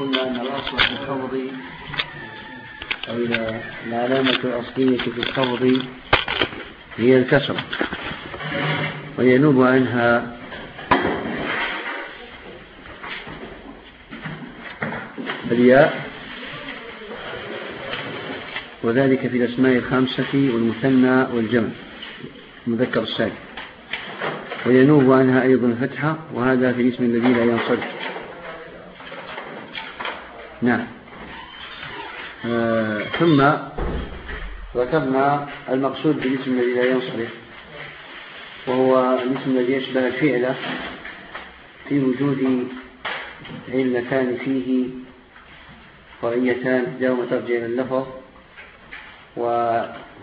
قلنا أن الأصل في الخفض أو العلامة الأصلية في الخفض هي الكسرة. وينوب عنها الياء. وذلك في الأسماء الخمسة والمثنى والجمع المذكر الساكن وينوب عنها أيضا الفتحة وهذا في الاسم الذي لا ينصرف. نعم. آه ثم ذكرنا المقصود بالاسم الذي لا ينصرف وهو الاسم الذي يشبه الفعل في وجود علتان فيه فرعيتان جاءوا ترجع إلى اللفظ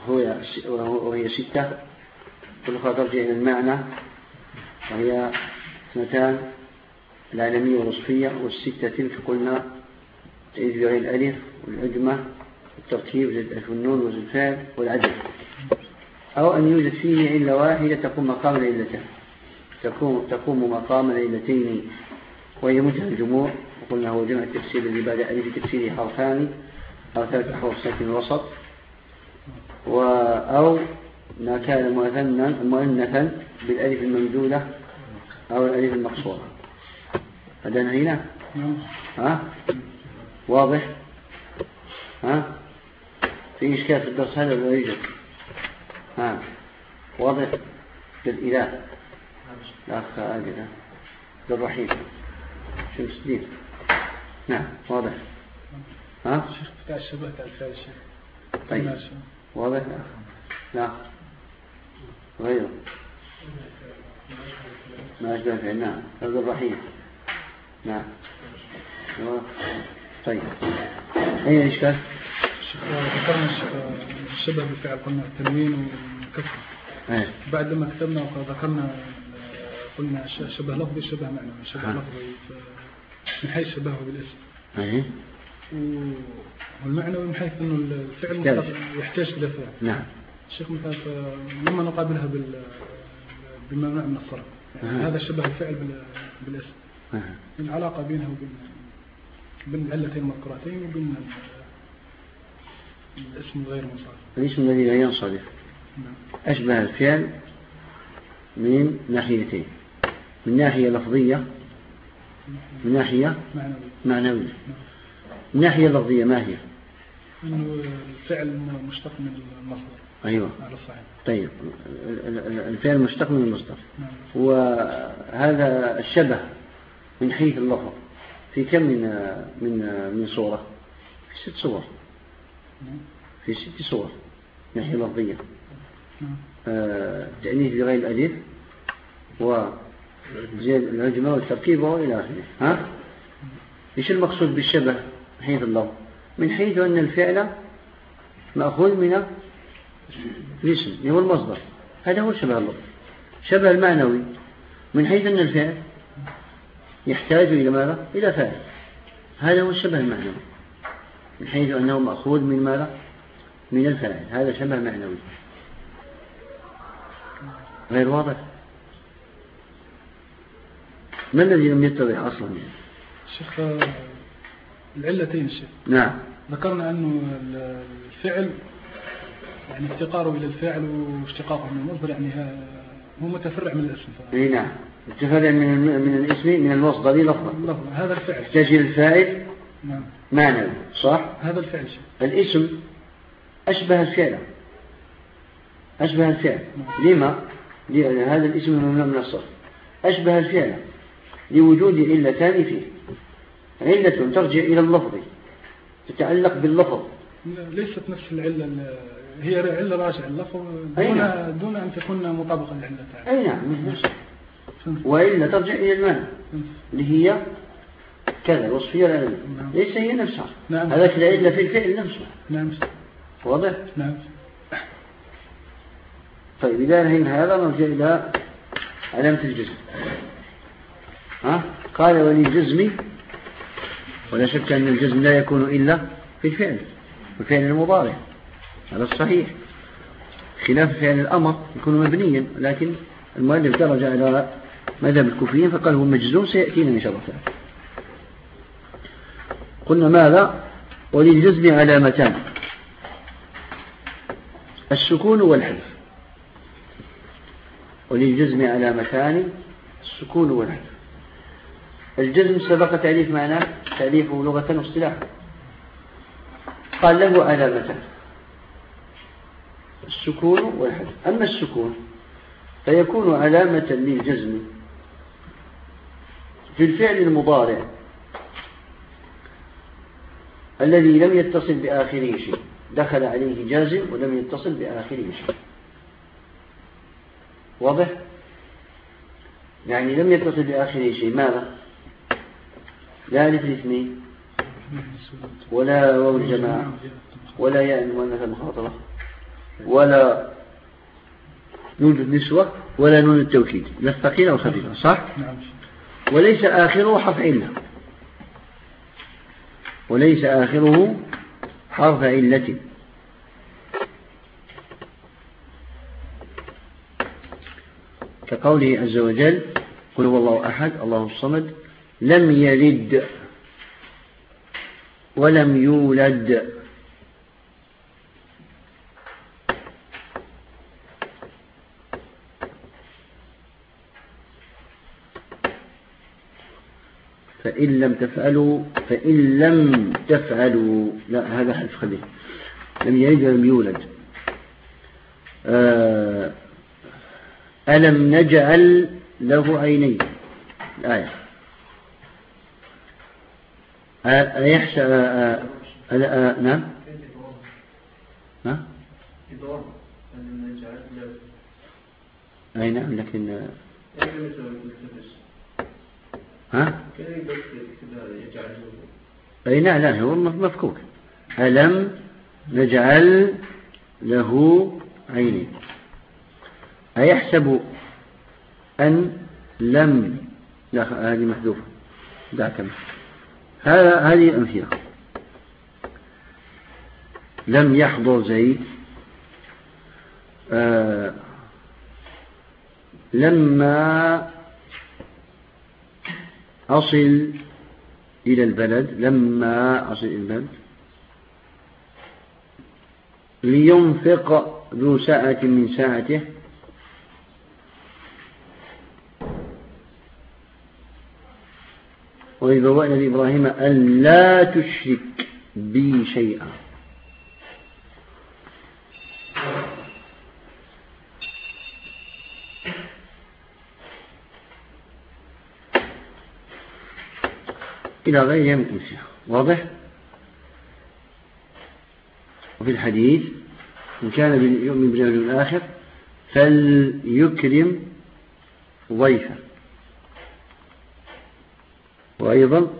وهي ستة والأخرى ترجع إلى المعنى وهي اثنتان العالمية والوصفية والستة تلك قلنا بغير الألف والعجمة والترتيب زي الألف والنون الفعل والعدد. أو أن يوجد فيه علة واحدة تقوم مقام العلتين تقوم, تقوم مقام العلتين. وهي منتهى الجموع. وقلنا هو جمع التفسير الذي بعد ألف تفسيره حرفان. أو ثلاث أحرف ساكن الوسط و أو ما كان مؤنثا بالألف الممدودة أو الألف المقصورة. هذا نهينا؟ ها؟ واضح؟ ها؟ في إشكال في الدرس هذا ولا يوجد؟ ها؟ واضح؟ للإله. الأخ آجل للرحيم. شمس الدين نعم واضح. ها؟ بتاع الشبه طيب. واضح؟ لا. غيره. ما أشبه نعم. هذا الرحيم. نعم. طيب أين الإشكال؟ ذكرنا الشبه بالفعل قلنا التنوين والكسر أيه. بعد لما كتبنا وذكرنا قلنا شبه لفظي شبه معنوي شبه آه. لفظي من حيث شبهه بالاسم أيه. والمعنوي من حيث إنه الفعل يحتاج. إلى فعل نعم الشيخ مثلا لما نقابلها بال بالممنوع من الصرف يعني أها. هذا شبه الفعل بال- بالاسم أه. العلاقة بينها وبين بين العلتين المذكورتين وبين الاسم غير منصرف الاسم الذي لا ينصرف. نعم. أشبه الفعل من ناحيتين. من ناحية لفظية من ناحية معنوي معنوية. من ناحية لفظية ما هي؟ أنه الفعل مشتق من المصدر. أيوة. على الصحيح. طيب. ال- ال- الفعل مشتق من المصدر. نعم. وهذا الشبه من حيث اللفظ. في كم من من من صورة؟ في ست صور. في ست صور ناحية لفظية آه، تأنيث بغير الألف وزيادة العجمة والتركيب وإلى آخره. ها؟ إيش المقصود بالشبه من حيث اللفظ من حيث أن الفعل مأخوذ من الاسم اللي هو المصدر. هذا هو شبه اللفظ شبه المعنوي. من حيث أن الفعل يحتاج إلى ماذا؟ إلى فاعل هذا هو الشبه المعنوي من حيث أنه مأخوذ من ماذا؟ من الفاعل هذا شبه معنوي. غير واضح؟ ما الذي لم يتضح أصلا؟ الشيخ العلتين الشيخ نعم. ذكرنا انه الفعل يعني افتقاره إلى الفاعل واشتقاقه من المصدر يعني هو متفرع من الأسم. إي نعم. التفرع من الم- من الاسم من المصدر لفظا هذا الفعل. إلى الفاعل نعم. معنوي صح؟ هذا الفعل. الاسم أشبه الفعل. أشبه الفعل. لما؟ لأن هذا الاسم ممنوع من الصرف. أشبه الفعل. لوجود علتان فيه. علة ترجع إلى اللفظ. تتعلق باللفظ. ليست نفس العلة ال- هي علة راجعة. اللفظ دون نعم. دون أن تكون مطابقة للعله تعالى أي نعم؟ وإلا ترجع إلى المعنى؟ اللي هي كذا الوصفية العلمية. ليس هي نفسها نعم. هذاك العلة في الفعل نفسه نعم واضح؟ نعم طيب إذا انتهينا هذا نرجع إلى علامة الجزم ها؟ قال وللجزم ولا شك أن الجزم لا يكون إلا في الفعل في الفعل المضارع هذا الصحيح خلاف فعل الأمر يكون مبنيا لكن المؤلف درج على مذهب الكوفيين فقال هو مجزوم سيأتينا إن شاء الله. تعالى قلنا ماذا؟ وللجزم علامتان. السكون والحذف وللجزم علامتان السكون والحذف الجزم سبق تعريف معناه تعريفه لغة واصطلاحا قال له علامتان. السكون والحذف أما السكون فيكون علامة للجزم في الفعل المضارع الذي لم يتصل بآخره شيء. دخل عليه جازم ولم يتصل بآخره شيء. واضح؟ يعني لم يتصل بآخره شيء. ماذا؟ لا ألف الاثنين ولا واو الجماعة. ولا ياء المؤنث المخاطبة ولا يوجد نسوة ولا نون التوكيد. لا الثقيلة والخفيفة صح؟ نعم. وليس آخره حرف علة وليس آخره حرف علة كقوله عز وجل قل هو الله أحد الله الصمد لم يلد ولم يولد. فإن لم تفعلوا فإن لم تفعلوا. لا هذا حذف خليه لم يلد ولم يولد. آه، ألم نجعل له عينين؟ الآية. أيحسب نعم. ها؟ أي نعم لكن ها؟ أي نعم لا هو مفكوك. ألم نجعل له عينين. أيحسب أن لم لا هذه محذوفة. دعك هذا هذه الأمثلة لم يحضر زيد. آه لما أصل إلى البلد لما أصل إلى البلد. لينفق ذو ساعة من ساعته. وإذا وأنا لإبراهيم أن لا تشرك بي شيئا. إلى غير من أمثلة واضح؟ وفي الحديث إن كان يؤمن باليوم الآخر فليكرم ضيفه. وأيضا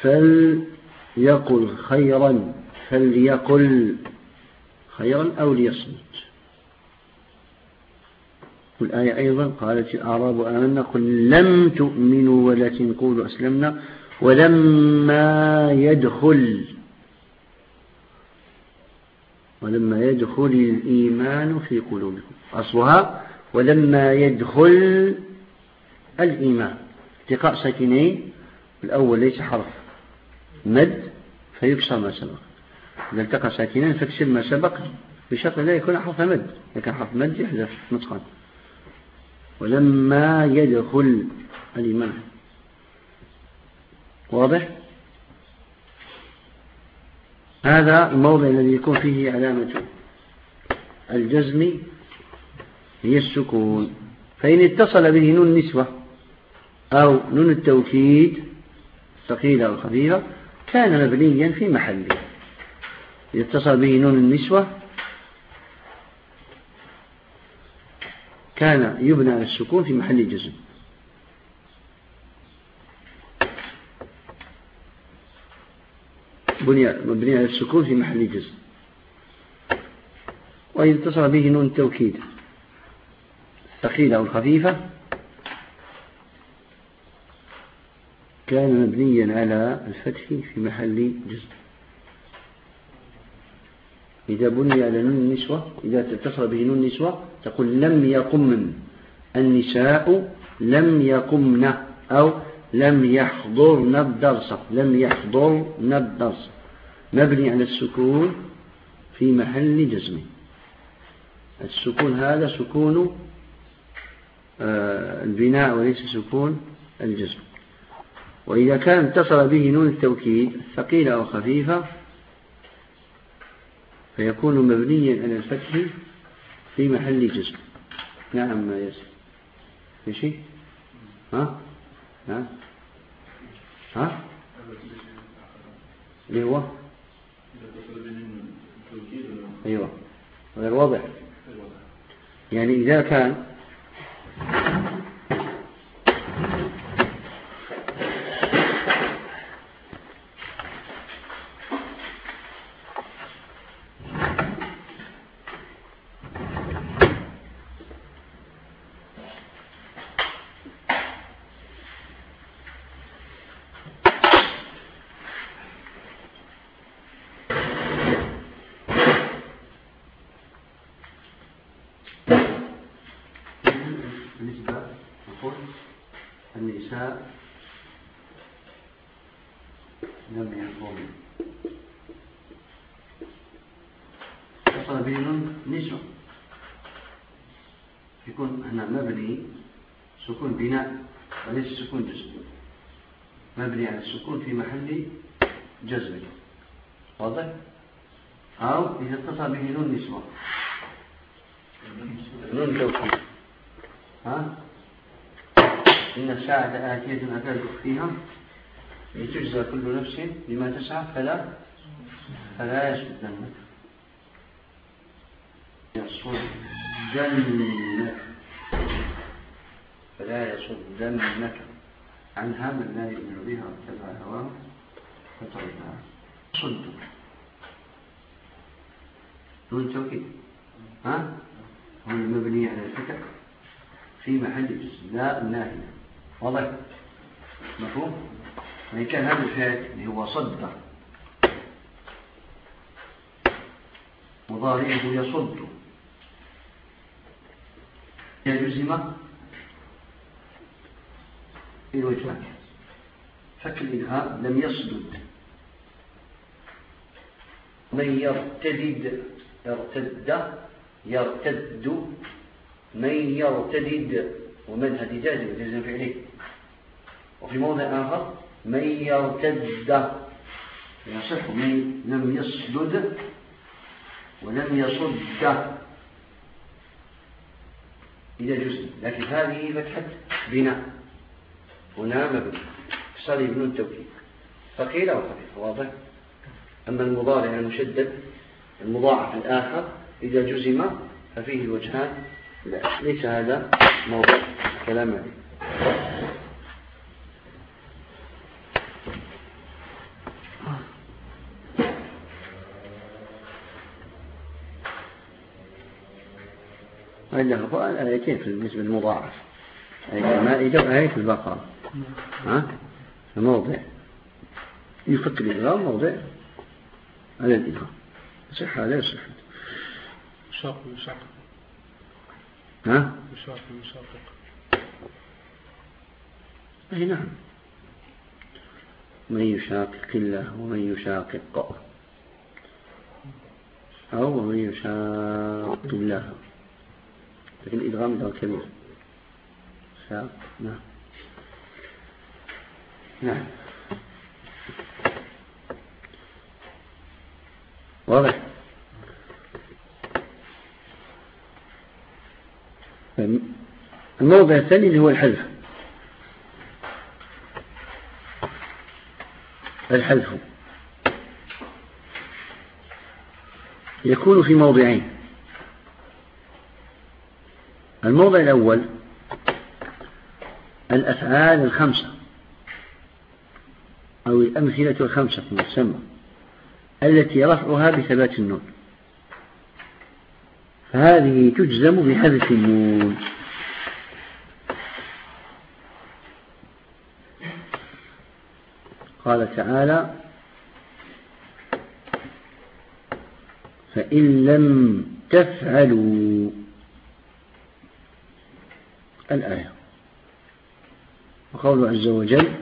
فليقل خيرا فليقل خيرا أو ليصمت. والآية أيضا قالت الأعراب آمنا قل لم تؤمنوا ولكن قولوا أسلمنا. ولما يدخل ولما يدخل الإيمان في قلوبكم. أصلها ولما يدخل الإيمان. التقاء ساكنين الأول ليس حرف. مد فيكسر ما سبق. إذا التقى ساكنين فاكسر ما سبق. بشرط لا يكون حرف مد. لكن حرف مد يحذف نطقا. ولما يدخل الإيمان. واضح؟ هذا الموضع الذي يكون فيه علامة الجزم هي السكون فإن اتصل به نون نسوة أو نون التوكيد ثقيلة أو خفيفة كان مبنيا في محله. إذا اتصل به نون النسوة كان يبنى على السكون في محل جزم. بني مبني على السكون في محل جزم وإذا اتصل به نون التوكيد الثقيلة أو الخفيفة كان مبنيا على الفتح في محل جزم. إذا بني على نون النسوة إذا اتصل به نون النسوة تقول لم يقم النساء لم يقمن أو لم يحضرن الدرس لم يحضرن الدرس مبني على السكون في محل جزم السكون هذا سكون آه، البناء وليس سكون الجزم. وإذا كان اتصل به نون التوكيد ثقيلة أو خفيفة فيكون مبنيا على الفتح في محل جزم. نعم ما ياسر شيء ها؟ ها؟ ها؟ اللي هو أيوه. غير واضح. يعني إذا كان مبني على السكون في محل جزم واضح؟ أو إذا اتصل به نون نسوة. نون توكيد ها؟ إن الساعة آتية أكاد أخفيها لتجزى كل نفس بما تسعى. فلا فلا يصدنك يصدنك يصدنك عنها من لا يؤمن بها واتبع هواه فتركها صد نون توكيد ها؟ هو المبني على الفتح في محل لا الناهية واضح؟ مفهوم؟ وإن كان هذا الفعل اللي هو صد مضارعه يصد. يجزم في الوجهان فك الإلهام لم يصدد. من يرتدد يرتد يرتد. من يرتدد ومن هذه جازم جازم فعله وفي موضع آخر من يرتد. يصح من لم يصدد ولم يصد. إلى جزء لكن هذه فتحة بناء. هنا مبني صلي بن التوكيد ثقيل أو خفيف واضح؟ أما المضارع المشدد المضاعف الآخر إذا جزم ففيه الوجهان لا ليس هذا موضوع كلام عليه. وإلا هو الآيتين بالنسبة للمضاعف. آية المائدة وآية البقرة. ها؟ موضع يفك الإدغام موضع على الإدغام. صح لا يصح. يشاق ويشاق ها؟ يشاق ويشاقق. أي نعم. من يشاقق الله ومن يشاقق أو من يشاق الله. لكن الإدغام له كبير. شاق نعم. نعم. واضح؟ الموضع الثاني اللي هو الحذف. الحذف. يكون في موضعين. الموضع الأول الأفعال الخمسة. الأمثلة الخمسة المسمى التي رفعها بثبات النون. فهذه تجزم بحذف النون. قال تعالى فإن لم تفعلوا الآية. وقوله عز وجل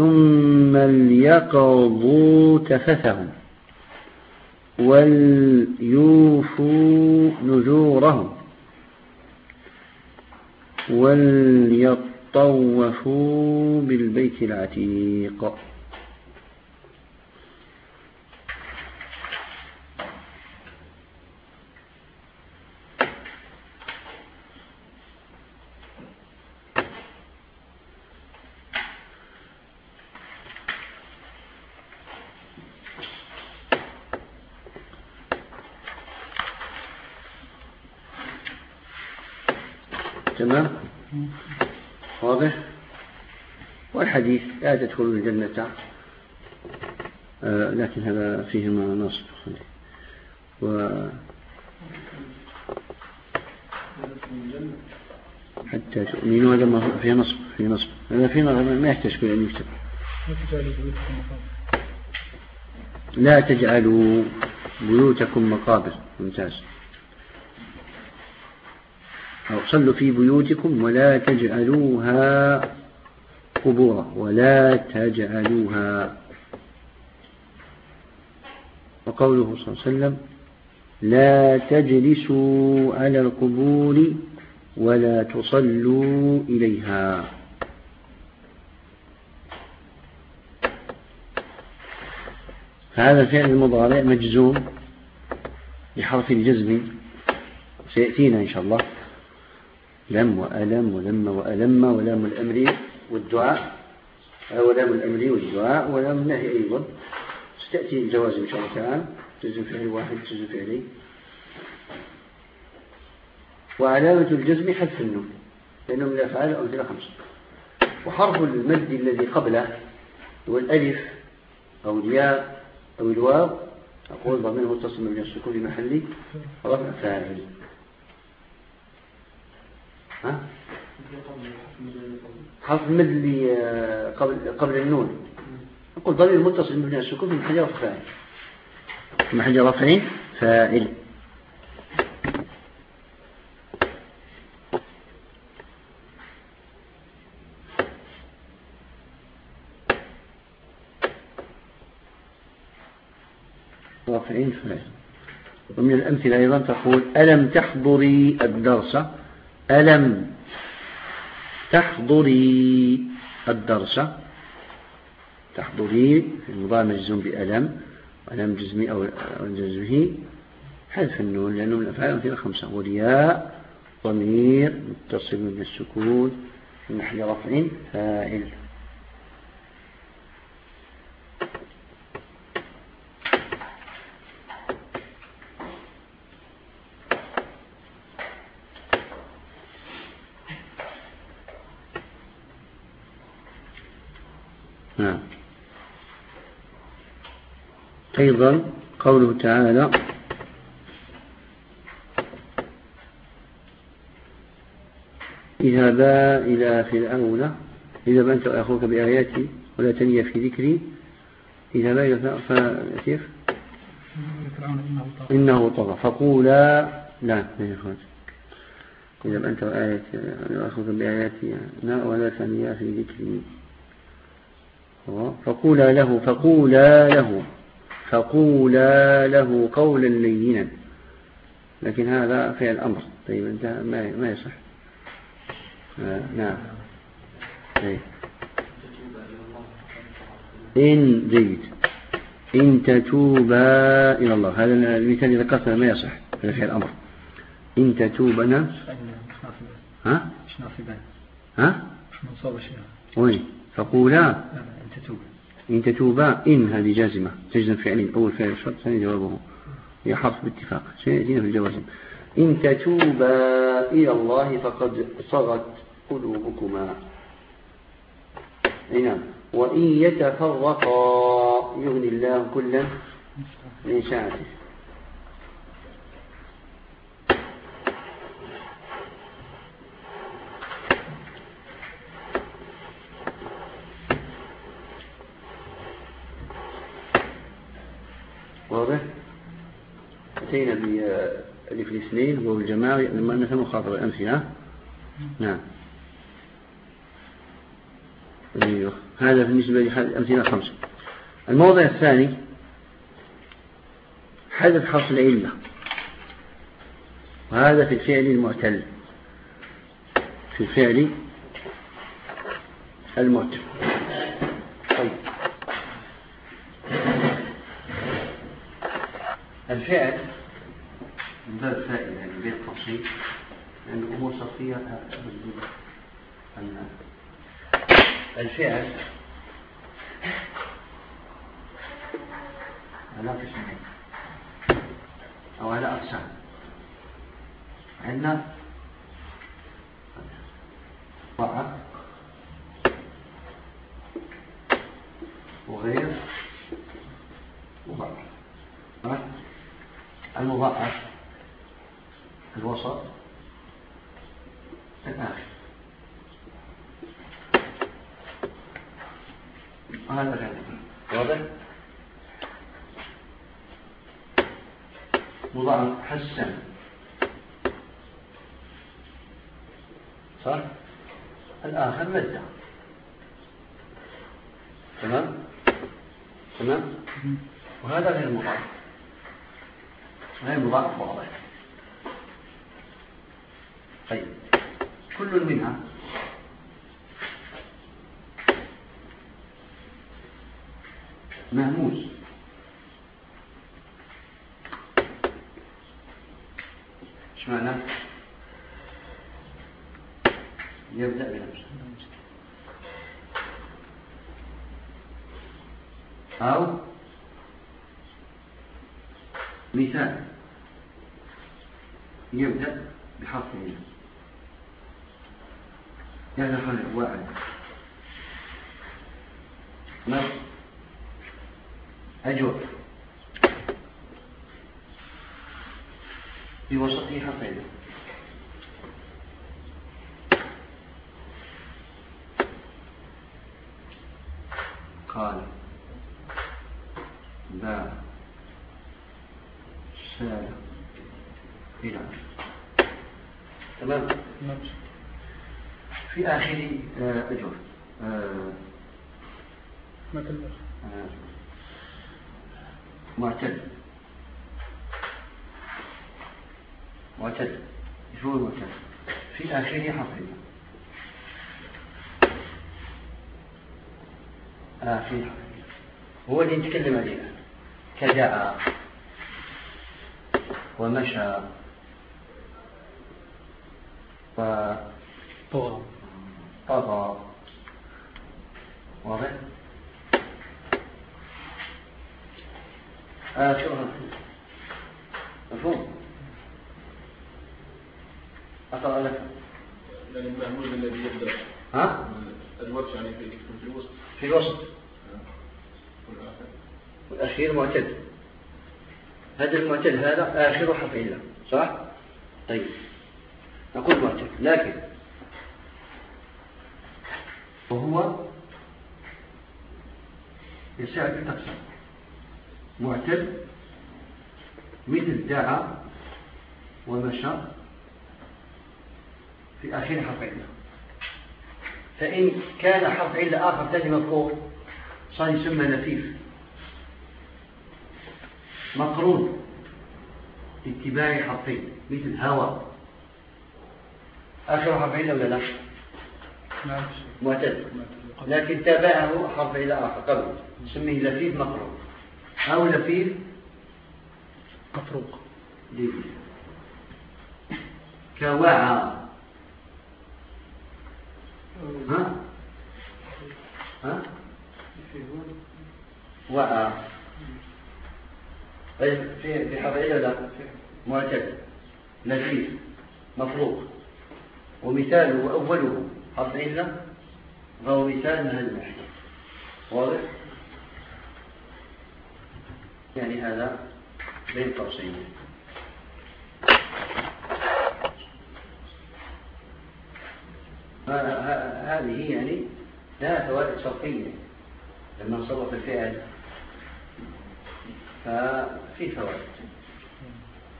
ثم ليقضوا تفثهم وليوفوا نذورهم وليطوفوا بالبيت العتيق تمام واضح والحديث لا تدخلوا الجنة. آه لكن هذا فيهما نصب. و حتى تؤمنوا هذا ما فيه نصب فيه نصب. هذا فيه ما يحتاج كل أن يكتب. لا تجعلوا بيوتكم مقابر. ممتاز. أو صلوا في بيوتكم ولا تجعلوها قبورا ولا تجعلوها. وقوله صلى الله عليه وسلم لا تجلسوا على القبور ولا تصلوا إليها. فهذا الفعل المضارع مجزوم بحرف الجزم. سيأتينا إن شاء الله. لم وألم ولم وألم ولام الأمر والدعاء ولام الأمر والدعاء ولام النهي أيضا. ستأتي الجوازم إن شاء الله تعالى جزء فعل واحد جزء فعلي. وعلامة الجزم حذف النون لأنه من الأفعال أمثلة خمسة. وحرف المد الذي قبله هو الألف أو الياء أو الواو أقول ضمير متصل من السكون محلي رفع فاعل. ها؟ حرف المد اللي آه، قبل قبل النون. نقول ضمير متصل مبني على السكون في محل رفع محل رفع فاعل رفع فاعل ومن الأمثلة أيضا تقول ألم تحضري الدرس؟ ألم. تحضري الدرس. تحضري في المضارع مجزوم بألم. ألم جزمي أو جزمه حذف النون لأنه من الأفعال مثل خمسة. والياء ضمير متصل من السكون في محل رفع فاعل نعم أيضا قوله تعالى اذهبا إلى فرعون إذا أنت وأخوك بآياتي ولا تنيا في ذكري. اذهبا إلى فكيف إنه طغى. فقولا لا إذا أنت وأخوك بآياتي. ولا تنيا في ذكري. فقولا له فقولا له. فقولا له قولا لينا. لكن هذا فعل أمر. طيب انت ما ما يصح. آه نعم. أي. إن جيد. إن تتوبا إلى الله. هذا المثال إذا قصد ما يصح. هذا فعل أمر. إن تتوبنا ها؟ ها؟ وين؟ فقولا. إن تتوبا إن هذه جازمة. تجزم فعلين أول فعل الشرط ثاني جوابه هي حرف باتفاق. سيأتينا في الجوازم. إن تتوبا إلى الله فقد صغت قلوبكما. نعم. وإن يتفرقا يغني الله كلا من سعته واضح أتينا بألف الاثنين وهو الجماعة لما أنها مخاطبة الأمثلة نعم. أيوه. هذا بالنسبة للأمثلة الخمسة. الموضع الثاني حذف حرف العلة. وهذا في الفعل المعتل. في الفعل المعتل. طيب. الفعل من باب فائدة يعني بين قوسين لأن الأمور صفية الفعل على قسمين أو على أقسام عندنا ضعف وغير مضاعف المضاعف الوسط الآخر. هذا غير واضح؟ مضاعف حسن صح؟ الآخر مدة. تمام؟ تمام؟ وهذا غير مضاعف غير مضاعف واضح. طيب. كل منها. مهموس. إيش معنى؟ يبدأ بنفسه أو مثال. يبدأ بحرف العين يدخل وعد نص. أجر في وسطه حرفين قال. باع سال إلى. تمام؟ في آخر آه، أجر آه، آه، معتد. معتد. شو المعتد؟ في آخره حرف آخر هو اللي نتكلم عليه. كدعا ومشى. طغى طغى واضح؟ آه شو مفهوم. أقرأ لك. يعني المهمول الذي يبدأ. ها؟ الورش يعني في في الوسط. في الوسط. والأخير معتد. هذا المعتد هذا آخر حرف علة صح؟ طيب. نقول معتد. لكن وهو يساعد التقسيم معتد مثل دعا ومشى في آخر حرف علة فإن كان حرف علة آخر ثاني مفروض صار يسمى لفيف مقرون اتباع حرفين مثل هوى. آخر حرف علة ولا لا؟ معتد لكن تابعه حرف إلى آخر. قبل. نسميه لفيف مقرون أو لفيف؟ مفروق. كوعى ها؟ ها؟ وعى طيب في في حرف إلى لا؟ معتد لفيف. مفروق. ومثاله وأوله. حرف إلا فهو مثال الناحية واضح؟ يعني هذا بين قوسين. هذه يعني لها فوائد صرفية لما نصرف الفعل. ففي فوائد.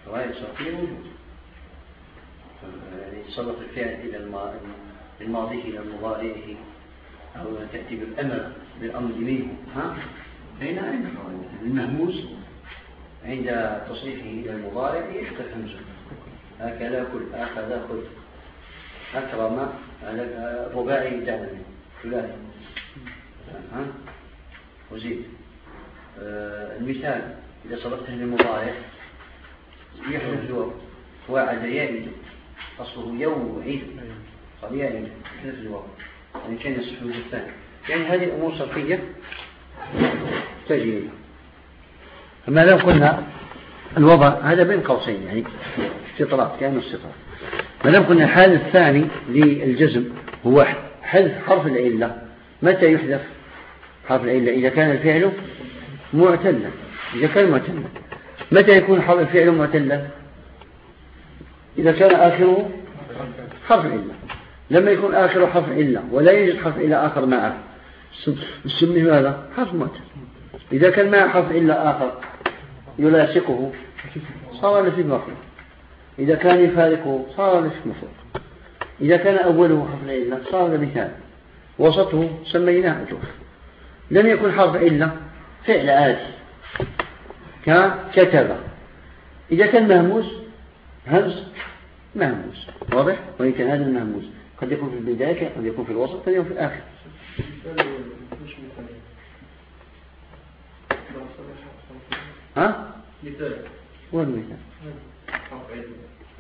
فوائد موجودة. يعني تصرف الفعل إلى الماضي إلى مضارعه أو تأتي بالأمر بالأمر منه ها؟ فإن عند المهموس عند تصريفه إلى المضارع يحدث همزة. هكذا كل أخذ خذ أكرم رباعي دعنا ثلاثي ها؟ وزيد. آه المثال إذا صرفته للمضارع يحدث وعد يعد أصله يوعد قد يعد يحدث الوقت يعني كان يصح الثاني. يعني هذه أمور صرفية تجري فما لو قلنا الوضع هذا بين قوسين يعني استطراد كأنه استطراد. ما دام قلنا الحال الثاني للجزم هو حذف حرف العلة متى يحذف؟ حرف العلة إذا كان الفعل معتلا. إذا كان معتلا. متى يكون حرف الفعل معتلا؟ إذا كان آخره حرف علة لما يكون آخره حرف علة ولا يوجد حرف علة آخر معه نسميه ماذا؟ حرف معتل إذا كان معه حرف علة آخر يلاصقه صار نفي مفروض إذا كان يفارقه صار نفي مفروض إذا كان أوله حرف علة صار مثال. وسطه سميناه أجوف لم يكن حرف علة فعل عادي. ككتب إذا كان مهموس همز مهموس. واضح؟ وإن كان هذا المهموس. قد يكون في البداية قد يكون في الوسط قد يكون في الآخر. ها؟ مثال. هو المثال؟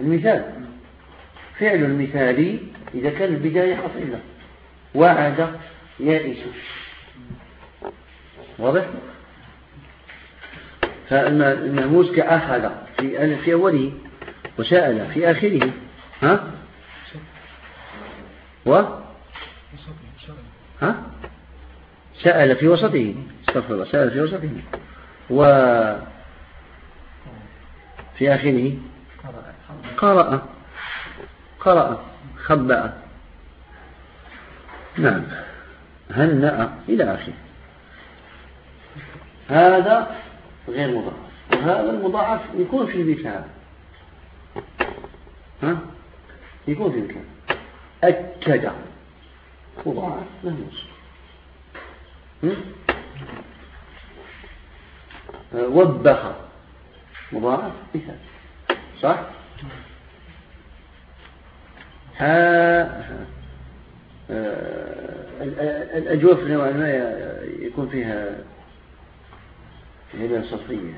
المثال. فعل المثالي إذا كان البداية إلا. وعد يائس. واضح؟ فالمهموس كأخذ في في أوله وسأل في آخره. ها؟ و؟ ها؟ سأل في وسطه. استغفر الله سأل في وسطه. و في آخره؟ قرأ. قرأ. خبأ. نعم. هنأ إلى آخره؟ هذا غير مضاعف. وهذا المضاعف يكون في المثال ها؟ يكون في المثال أكد. مضاعف مهموس وبخ. مضاعف. مثال صح؟ ها. الأجوف نوعا ما يكون فيها هبة صفية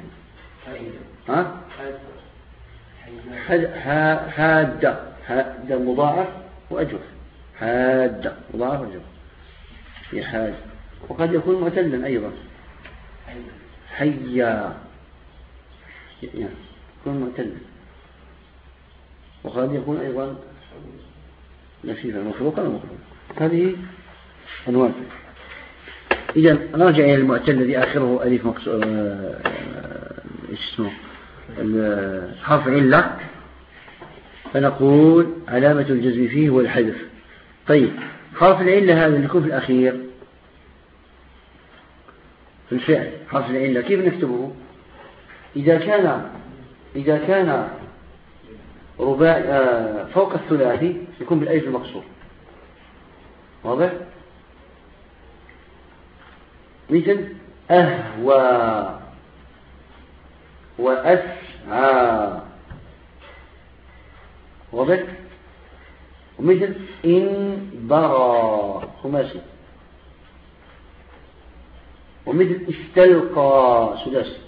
يعني ها حادة. حادة مضاعف. وأجوف حادة مضاعف وأجوف في حاد وقد يكون معتلا أيضا. حيا. يكون معتلا وقد يكون أيضا نفيفا مخلوقا ومخلوقا هذه أنواع. إذا راجع إلى المعتل الذي آخره ألف مقصود آه، إيش اسمه؟ حرف علة فنقول علامة الجزم فيه هو الحذف. طيب حرف العلة هذا اللي يكون في الأخير. في الفعل حرف العلة. كيف نكتبه؟ إذا كان إذا كان رباع آه، فوق الثلاثي يكون بالألف المقصور. واضح؟ مثل أهوى وأسعى. واضح ومثل إن برى خماسي. ومثل استلقى. سداسي.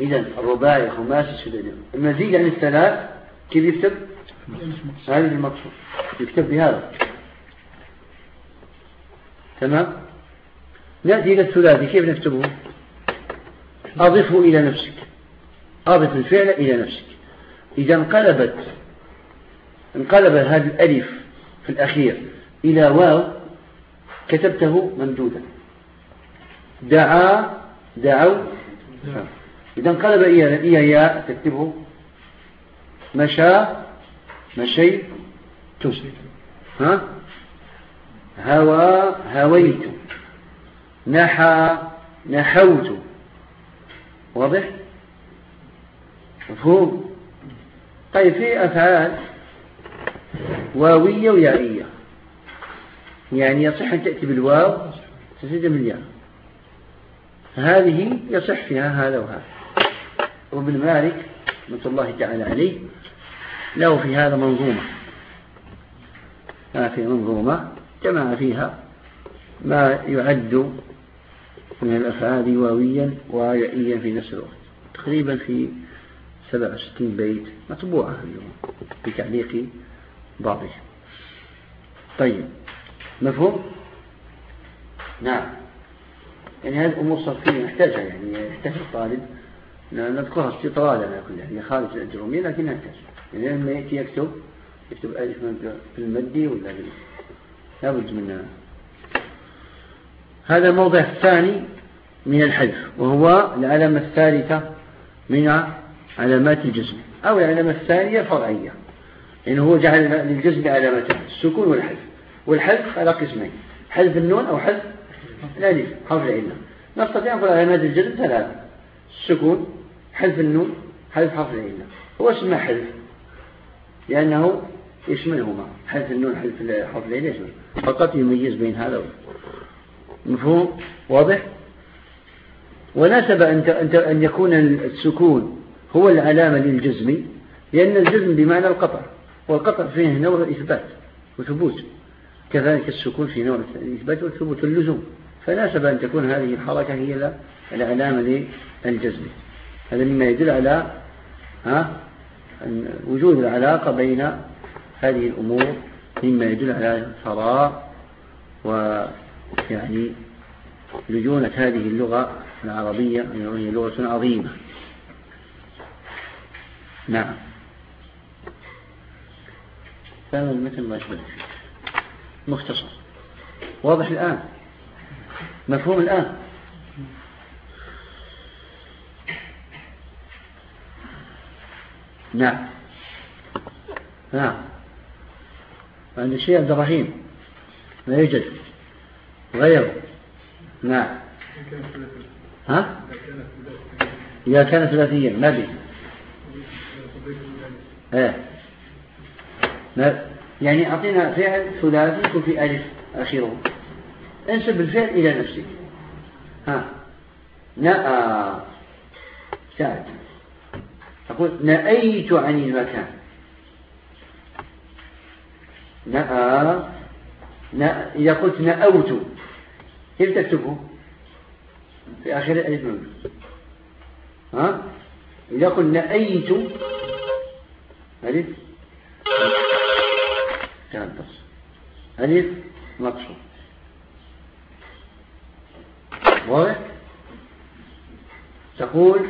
إذا الرباعي خماسي سداسي. المزيد عن الثلاث كيف يكتب؟ هذه المقصود يكتب بهذا. تمام؟ نأتي إلى الثلاثي. كيف نكتبه؟ أضفه إلى نفسك. أضف الفعل إلى نفسك. إذا انقلبت انقلب هذا الألف في الأخير إلى واو كتبته ممدودا. دعا دعوا. إذا انقلب إلى ياء تكتبه مشى مشيت. ها؟ هوى هويت. نحى نحوت. واضح؟ مفهوم؟ طيب في أفعال واوية ويائية. يعني يصح أن تأتي بالواو تزيد بالياء. هذه يصح فيها هذا وهذا. وابن مالك رحمة الله تعالى عليه له في هذا منظومة. ما في منظومة جمع فيها ما يعد من الأفعال واويا ويائيا في نفس الوقت. تقريبا في 67 بيت مطبوعة اليوم بتعليق بعضهم طيب مفهوم؟ نعم. يعني هذه الأمور صرفية نحتاجها يعني يحتاج الطالب نذكرها استطرادا على كل يعني خارج الأجرومية لكن نحتاج. يعني لما يأتي يكتب يكتب ألف في المدي ولا لابد من هذا الموضع الثاني من الحذف وهو العلامة الثالثة من علامات الجسم أو العلامة الثانية الفرعية يعني هو جعل للجسم علامتين السكون والحذف. والحذف على قسمين حذف النون أو حذف الألف حرف العلة نستطيع أن نقول علامات الجسم ثلاثة السكون حذف النون حذف حرف العلة هو اسمه حذف لأنه يشملهما حذف النون حذف حرف العلة يشمل فقط يميز بين هذا مفهوم واضح؟ وناسب أن يكون السكون هو العلامة للجزم لأن الجزم بمعنى القطع. والقطع فيه نوع إثبات وثبوت كذلك السكون في نوع الإثبات والثبوت اللزوم فناسب أن تكون هذه الحركة هي العلامة للجزم. هذا مما يدل على ها وجود العلاقة بين هذه الأمور مما يدل على الفراغ ويعني لجونة هذه اللغة العربية وهي لغة عظيمة. نعم. كان المثل ما يشبه مختصر. واضح الآن؟ مفهوم الآن؟ نعم. نعم. عند الشيء عبد الرحيم. ما يوجد. غيره. نعم. ها؟ إذا كان ثلاثيا ما به إيه. يعني أعطينا فعل ثلاثي في ألف آخره انسب الفعل إلى نفسك. ها نأى. سعد أقول نأيت عن المكان. نأى. نأ... إذا قلت نأوت كيف تكتبه؟ في آخر الألف ها؟ إذا قلت نأيت ألف. تنقص ألف مقصود واضح؟ تقول؟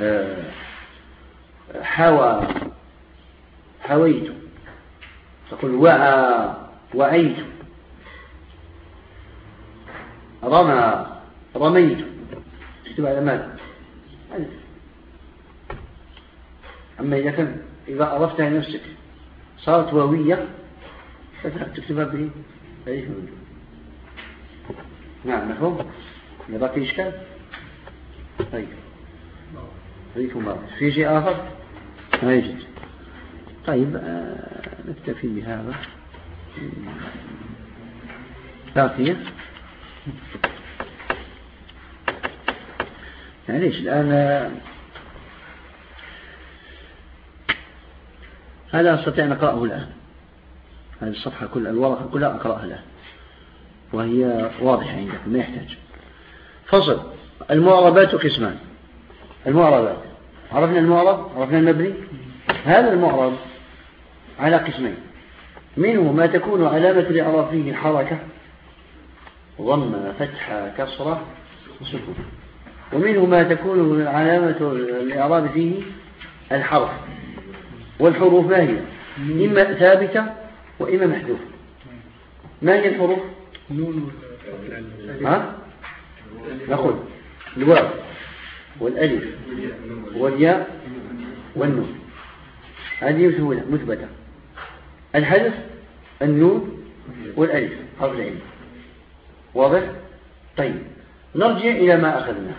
آه، حوى حويت. تقول وعى وعيت. رمى رميت. تكتب على ماذا؟ أما إذا كان إذا أضفتها لنفسك صارت واوية فتكتبها به ألف نعم مفهوم؟ يبقى إشكال؟ طيب. عليكم بارك في شيء آخر؟ ما يوجد طيب آه نكتفي بهذا. باقية. معليش الآن آه، هذا أستطيع أن أقرأه الآن. هذه الصفحة كلها الورقة كلها أقرأها الآن. وهي واضحة عندكم ما يحتاج. فصل. المعربات قسمان. المعربات. عرفنا المعرب؟ عرفنا المبني؟ هذا المعرب على قسمين. منه ما تكون علامة الإعراب فيه حركة. ضم فتحة كسرة سكون ومنه ما تكون علامة الإعراب فيه الحرف. والحروف ما هي؟ إما ثابتة وإما محذوفة. ما هي الحروف؟ ها؟ نقول. الواو والألف والياء والنون. هذه مثبتة. الحذف النون والألف حرف العلم واضح؟ طيب. نرجع إلى ما أخذناه.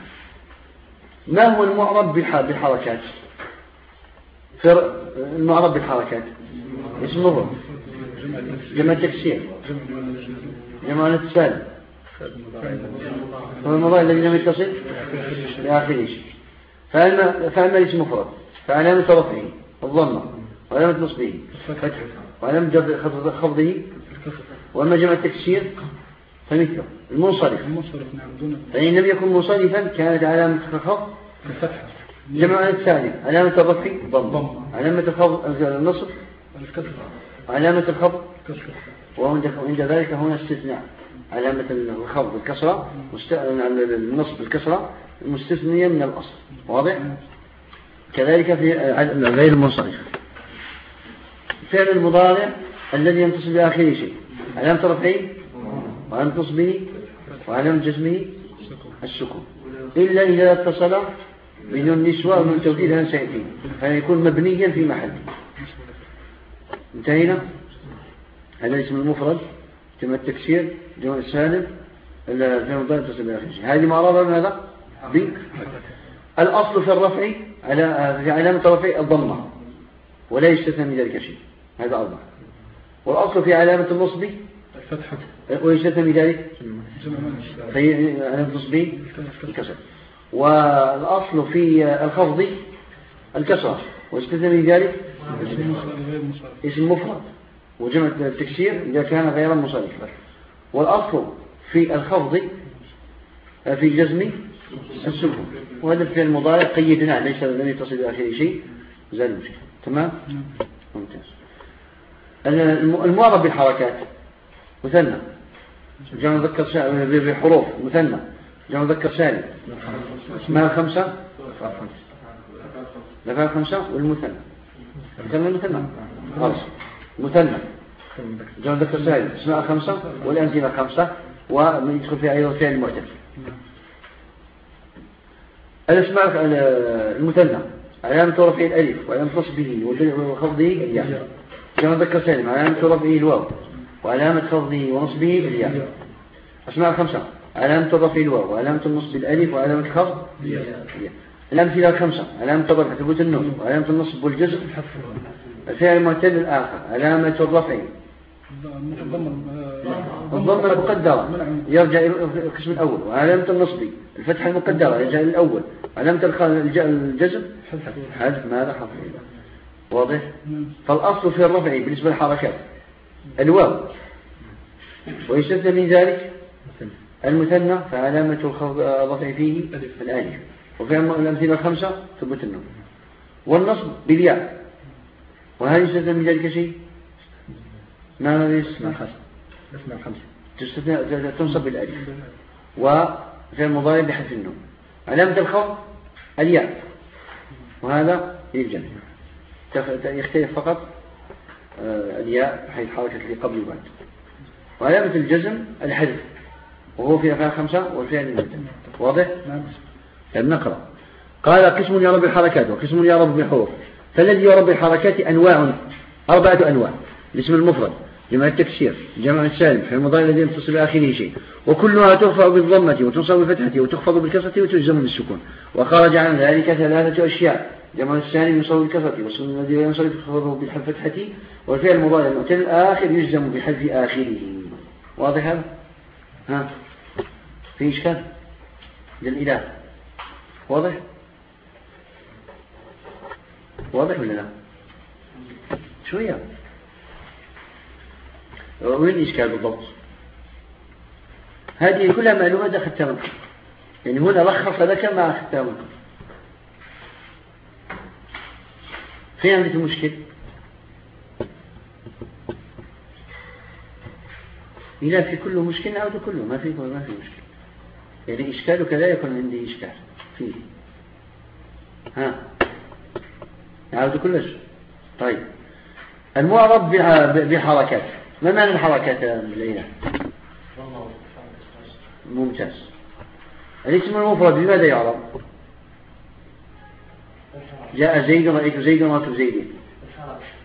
ما هو المعرب بالحركات المعرب بالحركات. اسمه جمع التكسير جمع الاتصال هو المضارع الذي لم يتصل؟ بآخر شيء فأما, فأما الاسم مفرد فعلامة رفعه الضمة. وعلامة نصبه وعلامة خفضه. وأما جمع التكسير فمثله. المنصرف. نعم فإن لم يكن منصرفا كانت علامة الخفض الفتح جمع الثاني علامة الرفع ضم. علامة الخفض النصب علامة الخفض. وعند ذلك هنا استثناء. علامة الخفض الكسرة النصب الكسرة مستثنية من الأصل. واضح؟ كذلك في غير المنصرف. فعل المضارع الذي ينتصب بآخره شيء. علامة رفعه وعلامة نصبه وعلامة جزمه السكون. إلا إذا اتصل من النسوة ومن توكيد عن سيأتي فيكون مبنيا في محل. انتهينا؟ هذا اسم المفرد. جمع التكسير. جمع السالب تصل هذه معرضة من هذا؟ ب الأصل في الرفع على في علامة الرفع الضمة. ولا يستثنى من ذلك شيء. هذا أربعة. والأصل في علامة النصب؟ الفتحة. ويستثنى من ذلك؟ في علامة النصب؟ الكسر. والأصل في الخفض الكسر. ويستثنى من ذلك اسم مفرد وجمع التكسير إذا كان غير مصرفا والأصل في الخفض في جزم السكون وهذا في المضارع قيدناه ليس لم يتصل بآخر شيء. زال المشكلة تمام؟ ممتاز. المعرب بالحركات مثنى. جمع مذكر بحروف مثنى. جمع مذكر سالم اسمها خمسة ذكر خمسة والمثنى. مثنى المثنى خلاص. مثنى جمع مذكر سالم اسمها خمسة والأمثلة خمسة ويدخل فيها أيضا فعل المعتد الاسماء المثنى. علامة رفعه الألف وعلامة نصبه وخفضه الياء كما ذكر سالم علامة رفعه الواو وعلامة خفضه ونصبه الياء أسماء خمسة علامة رفعه الواو؟ وعلامة النصب الألف وعلامة الخفض الأمثلة الخمسة علامة الرفع ثبوت النون؟ وعلامة النصب والجزء الفعل المعتل الآخر. علامة الرفع الضمة المقدرة. يرجع إلى القسم الأول. وعلامة النصب الفتحة المقدرة. يرجع إلى الأول. علامة الجزم حذف. ماذا حرف واضح. فالأصل في الرفع بالنسبة للحركات. الواو. ويستثنى من ذلك؟ المثنى فعلامة الرفع فيه الألف وفي الأمثلة الخمسة ثبت النون والنصب بالياء. وهل يستثنى من ذلك شيء؟ ما هذا؟ اسمها خمسة تنصب بالألف. وفي المضارع بحذف النون علامة الخوف الياء. وهذا للجمع يختلف فقط آه، الياء حيث حركة اللي قبل وبعد وعلامة الجزم الحذف. وهو في أفعال خمسة والفعل المتن واضح؟ نعم. طيب نقرأ. قال قسم يرى بالحركات وقسم يرى بالحروف فالذي يرى بالحركات أنواع أربعة أنواع. الاسم المفرد جمع التكسير جمع السالم في المضارع الذي يتصل بآخره شيء. وكلها ترفع بالضمة وتنصب بالفتحة وتخفض بالكسرة وتجزم بالسكون. وخرج عن ذلك ثلاثة أشياء. جمع السالم ينصب بالكسرة والسكون الذي ينصب بالفتحة. والفعل المضارع المعتل الآخر يجزم بحذف آخره. واضح هذا؟ ها؟ في إشكال للإله. واضح؟ واضح ولا لا؟ شوية. وين الإشكال بالضبط؟ هذه كلها معلومات أخذتها منك يعني هنا لخص لك ما أخذتها منك فين عندك المشكل إذا في كله مشكل نعود كله. ما في ما في مشكل. يعني إشكالك لا يكون عندي إشكال فيه. ها؟ نعود كله طيب. المعرض بحركات. ما معنى الحركات الليلة ممتاز. الاسم المفرد؟ بماذا يعرف جاء زيد رأيت زيد رأيت زيد.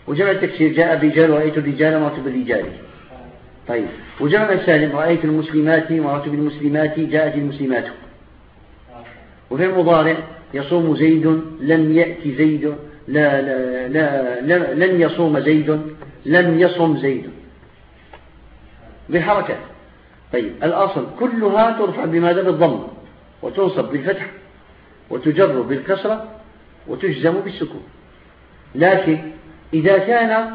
وجمع التكسير. جاء بجال رأيت الرجال مرت بالرجال طيب. وجمع السالم رأيت المسلمات مرت بالمسلمات جاءت المسلمات. وفي المضارع يصوم زيد لم يأتي زيد لا لا لا لن يصوم زيد لم يصم زيد. بالحركات طيب. الأصل كلها ترفع بماذا؟ بالضم. وتنصب بالفتح. وتجر بالكسرة. وتجزم بالسكون. لكن إذا كان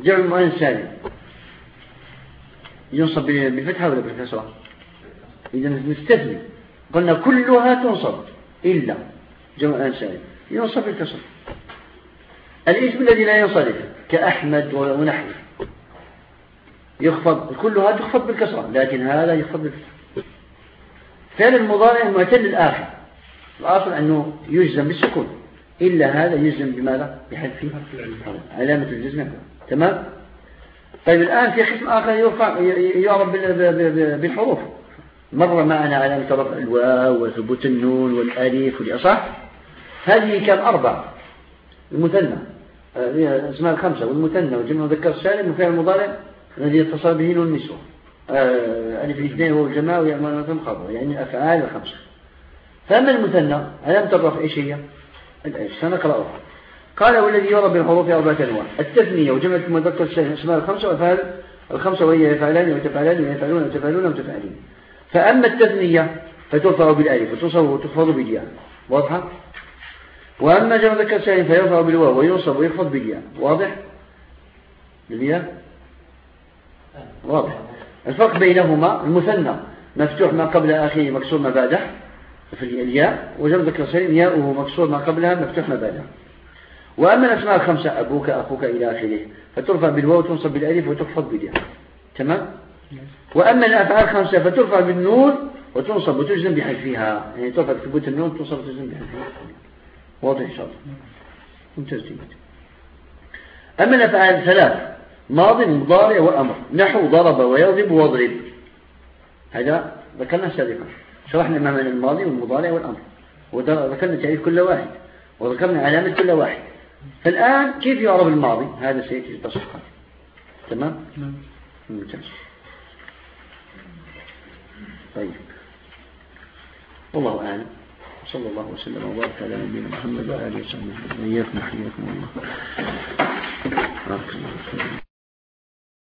جمع سالم ينصب بالفتحة ولا بالكسرة إذا نستثني. قلنا كلها تنصب. إلا. جمع سالم ينصب بالكسرة الاسم الذي لا ينصرف. كأحمد ونحوه. يخفض. كلها تخفض بالكسرة. لكن هذا يخفض بالكسرة. فعل المضارع معتل الآخر الأصل أنه يجزم بالسكون. إلا هذا يجزم بماذا؟ بحذف علامة الجزم. تمام؟ طيب الآن في قسم آخر يرفع يعرف بالحروف. مر معنا علامة رفع الواو وثبوت النون والألف والأصح. هذه كان أربع. المثنى. أسماء الخمسة والمثنى والجمع المذكر السالم وفعل المضارع الذي اتصل به نون النسوة. آه، ألف الاثنين هو الجماعة ويعملون في الخبر يعني الأفعال الخمسة. فأما المثنى؟ علامة الرفع إيش هي؟ سنقرأها. قال والذي يرى بالحروف أربعة أنواع التثنية وجمع المذكر السالم اسماء الخمسة وأفعال الخمسة وهي يفعلان وتفعلان ويفعلون وتفعلون وتفعلين فأما التثنية فترفع بالألف وتصب وتخفض بالياء. واضحة؟ وأما جمع ذكر سالم فيرفع بالواو وينصب ويخفض بالياء. واضح؟ بالياء واضح. الفرق بينهما المثنى. مفتوح ما قبل آخره مكسور ما بعده في الياء. وجمع ذكر سالم ياؤه مكسور ما قبلها مفتوح ما بعده. وأما الأسماء الخمسة أبوك أخوك إلى آخره فترفع بالواو وتنصب بالألف وتخفض بالياء. تمام؟ وأما الأفعال الخمسة فترفع بالنون وتنصب وتجزم بحذفها. يعني ترفع بثبوت النون وتنصب وتجزم بحذفها. واضح إن شاء الله. ممتاز جدا أما الأفعال ثلاث ماض مضارع وأمر. نحو ضرب ويضرب واضرب. هذا ذكرنا سابقا. شرحنا ما معنى الماضي والمضارع والأمر. وذكرنا تعريف كل واحد. وذكرنا علامة كل واحد. فالآن كيف يعرف الماضي؟ هذا سيأتي تصفيقا تمام؟ نعم. ممتاز. طيب. والله أعلم. صلى الله وسلم وبارك على نبينا محمد وآله وصحبه وإياكم حياكم الله.